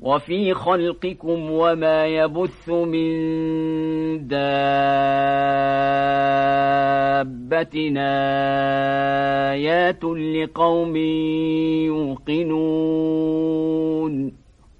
وفي خلقكم وما يبث من دابتنا آيات لقوم يوقنون.